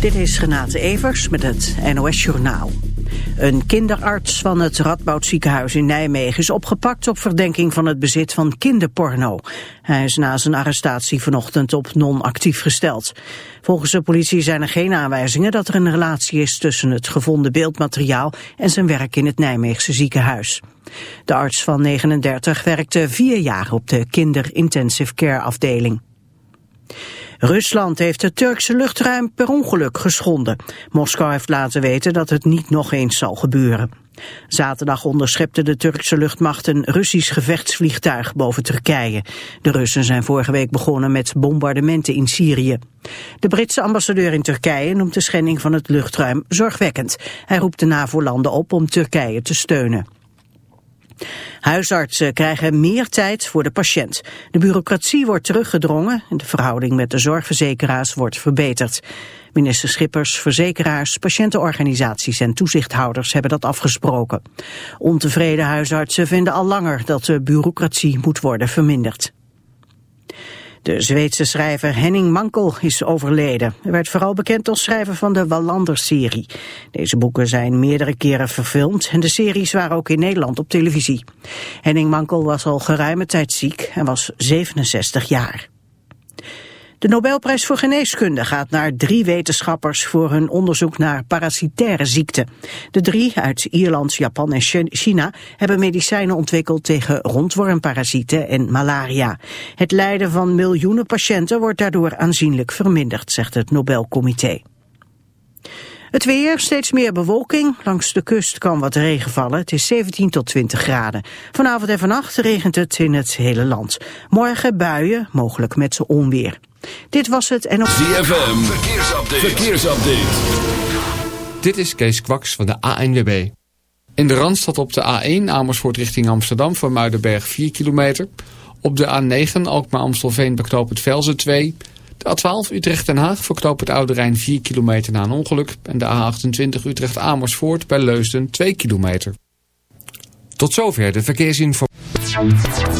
Dit is Renate Evers met het NOS Journaal. Een kinderarts van het Radboud ziekenhuis in Nijmegen is opgepakt op verdenking van het bezit van kinderporno. Hij is na zijn arrestatie vanochtend op non-actief gesteld. Volgens de politie zijn er geen aanwijzingen dat er een relatie is tussen het gevonden beeldmateriaal en zijn werk in het Nijmeegse ziekenhuis. De arts van 39 werkte vier jaar op de kinder-intensive care afdeling. Rusland heeft het Turkse luchtruim per ongeluk geschonden. Moskou heeft laten weten dat het niet nog eens zal gebeuren. Zaterdag onderschepte de Turkse luchtmacht een Russisch gevechtsvliegtuig boven Turkije. De Russen zijn vorige week begonnen met bombardementen in Syrië. De Britse ambassadeur in Turkije noemt de schending van het luchtruim zorgwekkend. Hij roept de NAVO-landen op om Turkije te steunen. Huisartsen krijgen meer tijd voor de patiënt. De bureaucratie wordt teruggedrongen en de verhouding met de zorgverzekeraars wordt verbeterd. Minister Schippers, verzekeraars, patiëntenorganisaties en toezichthouders hebben dat afgesproken. Ontevreden huisartsen vinden al langer dat de bureaucratie moet worden verminderd. De Zweedse schrijver Henning Mankel is overleden. Hij werd vooral bekend als schrijver van de Wallander-serie. Deze boeken zijn meerdere keren verfilmd en de series waren ook in Nederland op televisie. Henning Mankel was al geruime tijd ziek en was 67 jaar. De Nobelprijs voor Geneeskunde gaat naar drie wetenschappers voor hun onderzoek naar parasitaire ziekten. De drie uit Ierland, Japan en China hebben medicijnen ontwikkeld tegen rondwormparasieten en malaria. Het lijden van miljoenen patiënten wordt daardoor aanzienlijk verminderd, zegt het Nobelcomité. Het weer, steeds meer bewolking. Langs de kust kan wat regen vallen. Het is 17 tot 20 graden. Vanavond en vannacht regent het in het hele land. Morgen buien, mogelijk met onweer. Dit was het en op... ZFM, verkeersupdate. verkeersupdate. Dit is Kees Kwaks van de ANWB. In de Randstad op de A1 Amersfoort richting Amsterdam voor Muidenberg 4 kilometer. Op de A9 Alkmaar-Amstelveen beknoop het Velzen 2. De A12 Utrecht-Den Haag voor knoop het Oude Rijn 4 kilometer na een ongeluk. En de A28 Utrecht-Amersfoort bij Leusden 2 kilometer. Tot zover de verkeersinformatie.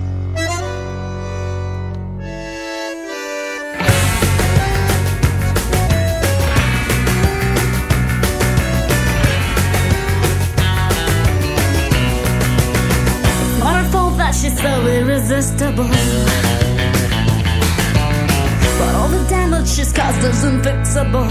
Is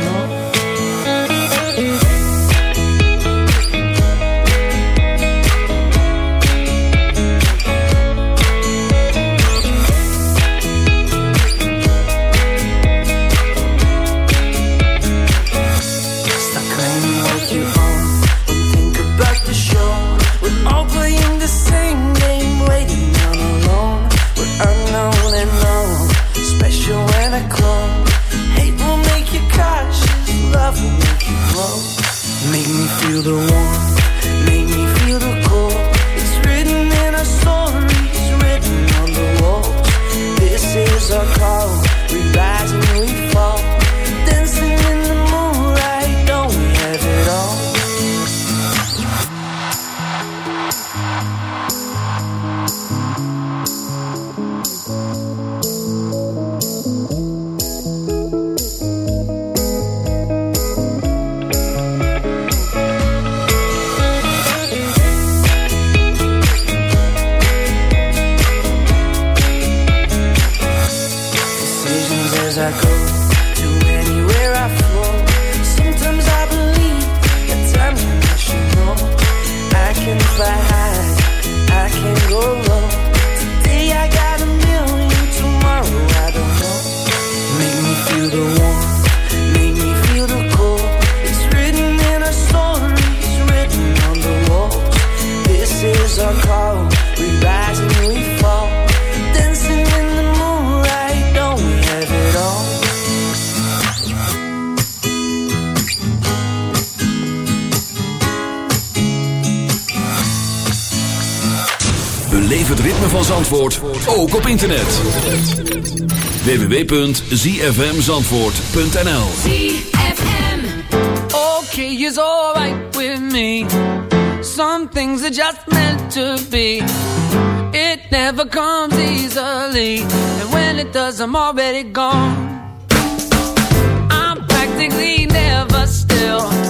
feel the warmth Zandvoort ook op internet. www.zfmzandvoort.nl ZFM Okay is alright with me. Some things are just meant to be. It never comes easily. And when it does I'm already gone. I'm practically never still.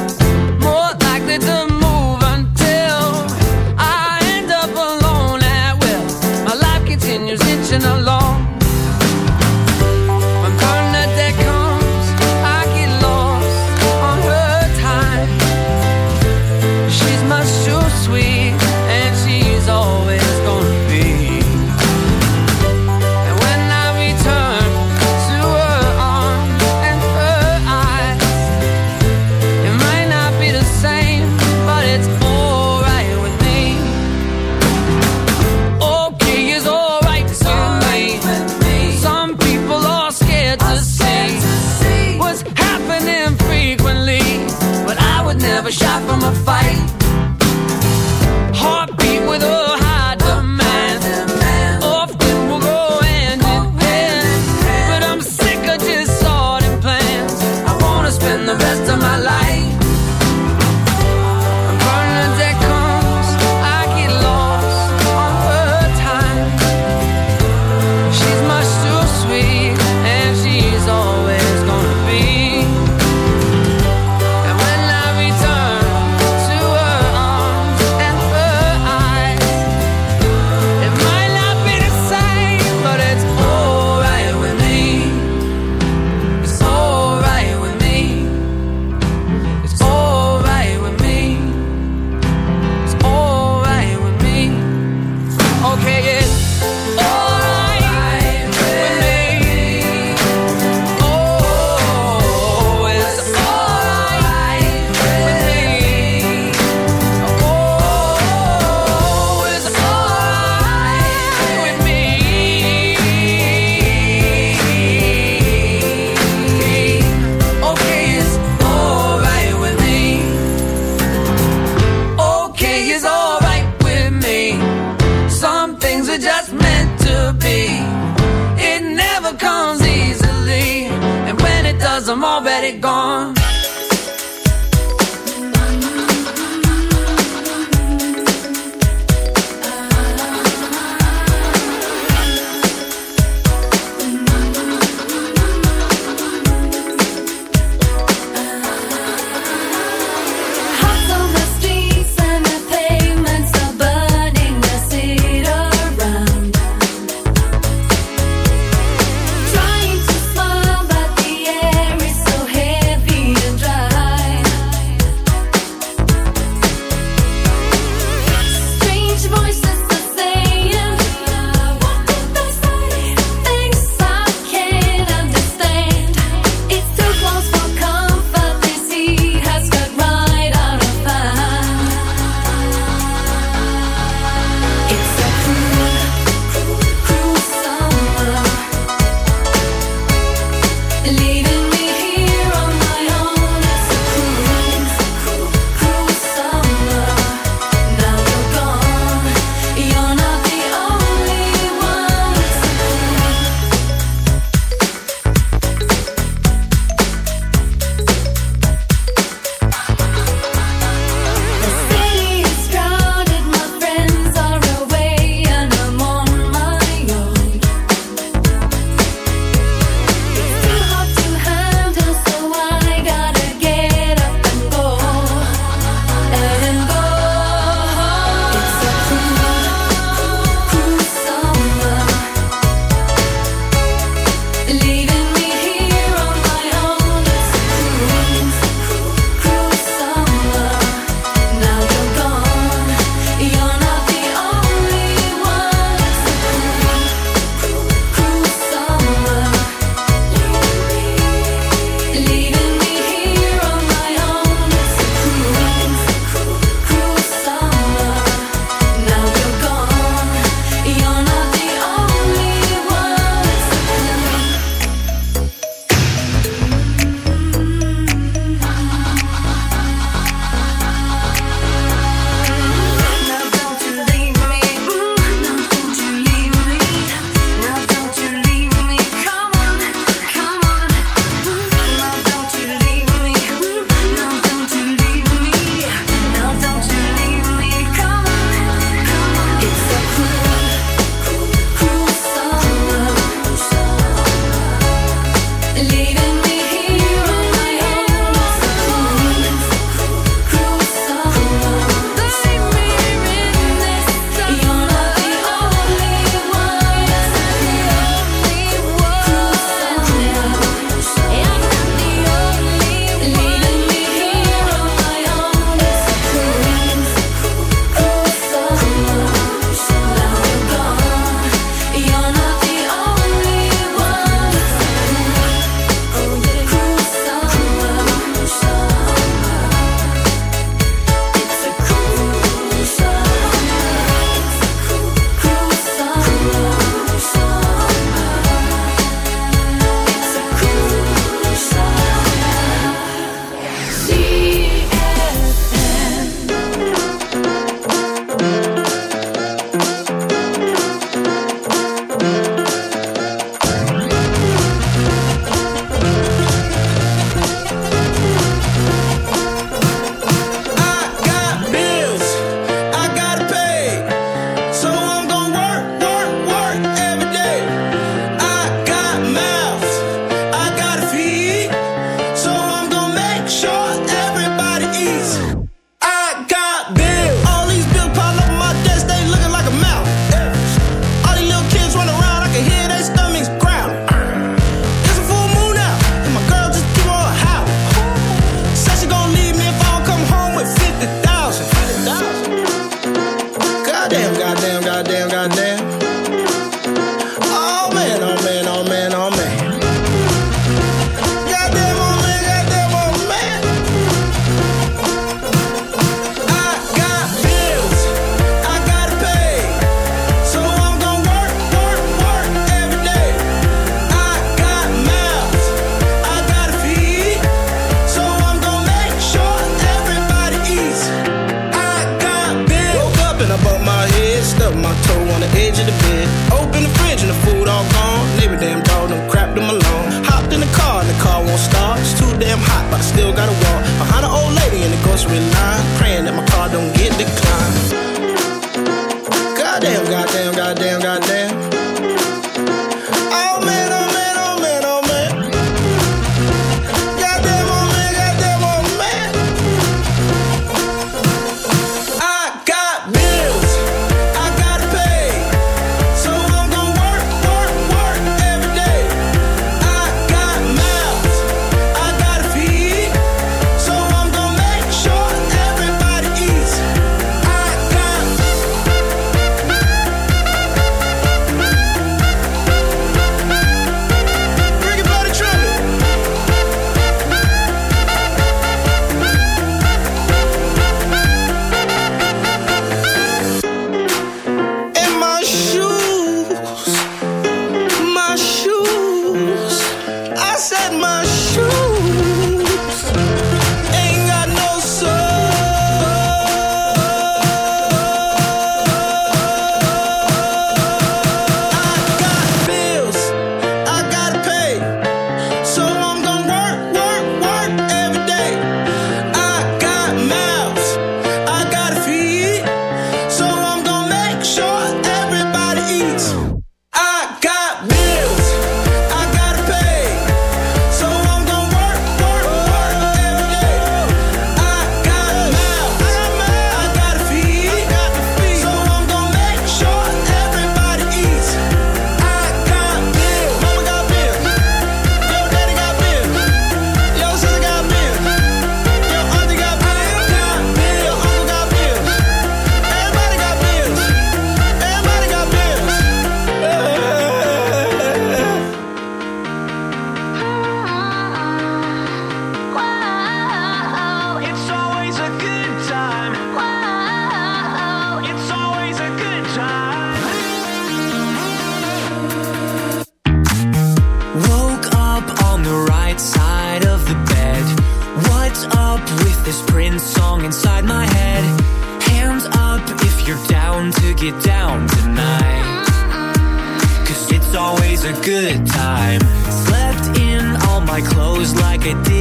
que te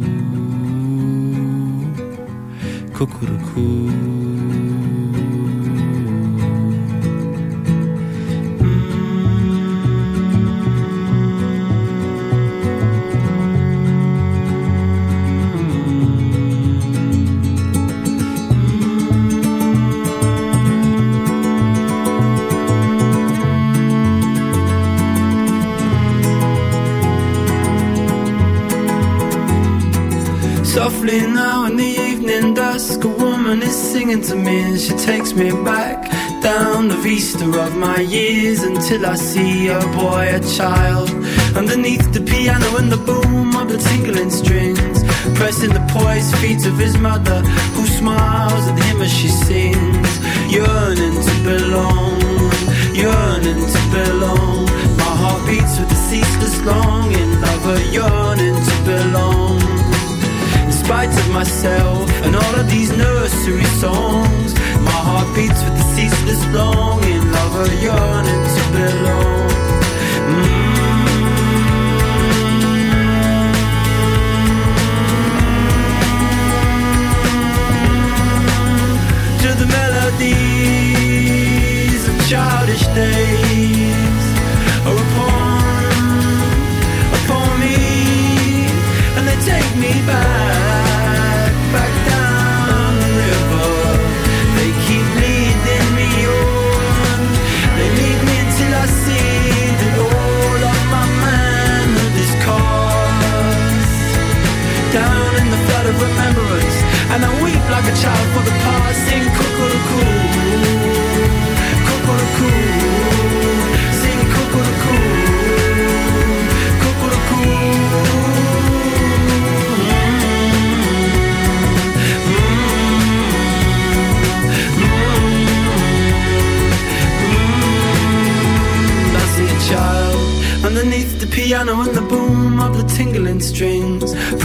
Kukuruku. Takes me back down the vista of my years until I see a boy, a child, underneath the piano and the boom of the tinkling strings, pressing the poised feet of his mother, who smiles at him as she sings, yearning to belong, yearning to belong. My heart beats with the ceaseless longing a yearning to belong In spite of myself and all of these nursery songs. My heart beats with the ceaseless longing of a yearning to belong. Mm. To the melodies of childish days upon, and they take me back, remembrance, and I weep like a child for the past.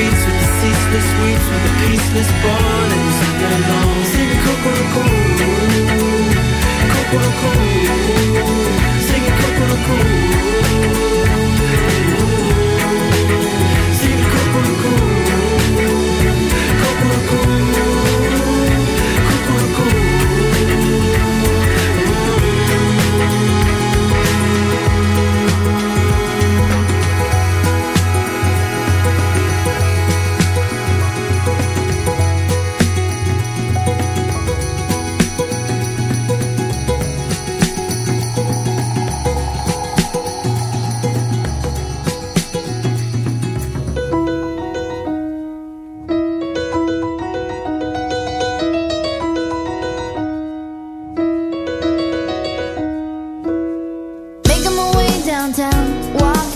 beats with the ceaseless weeds, with the peaceless born, and we sing it along. Singing Kokoroko, Kokoroko, singing Kokoroko.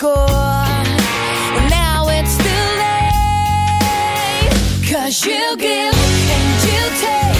score. Now it's too late. Cause you give and you take.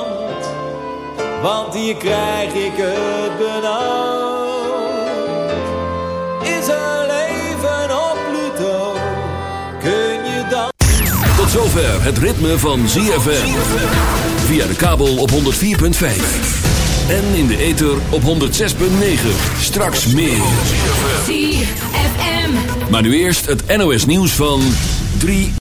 want hier krijg ik het benauwd. Is er leven op Pluto? Kun je dan... Tot zover het ritme van ZFM. Via de kabel op 104.5. En in de ether op 106.9. Straks meer. ZFM. Maar nu eerst het NOS nieuws van 3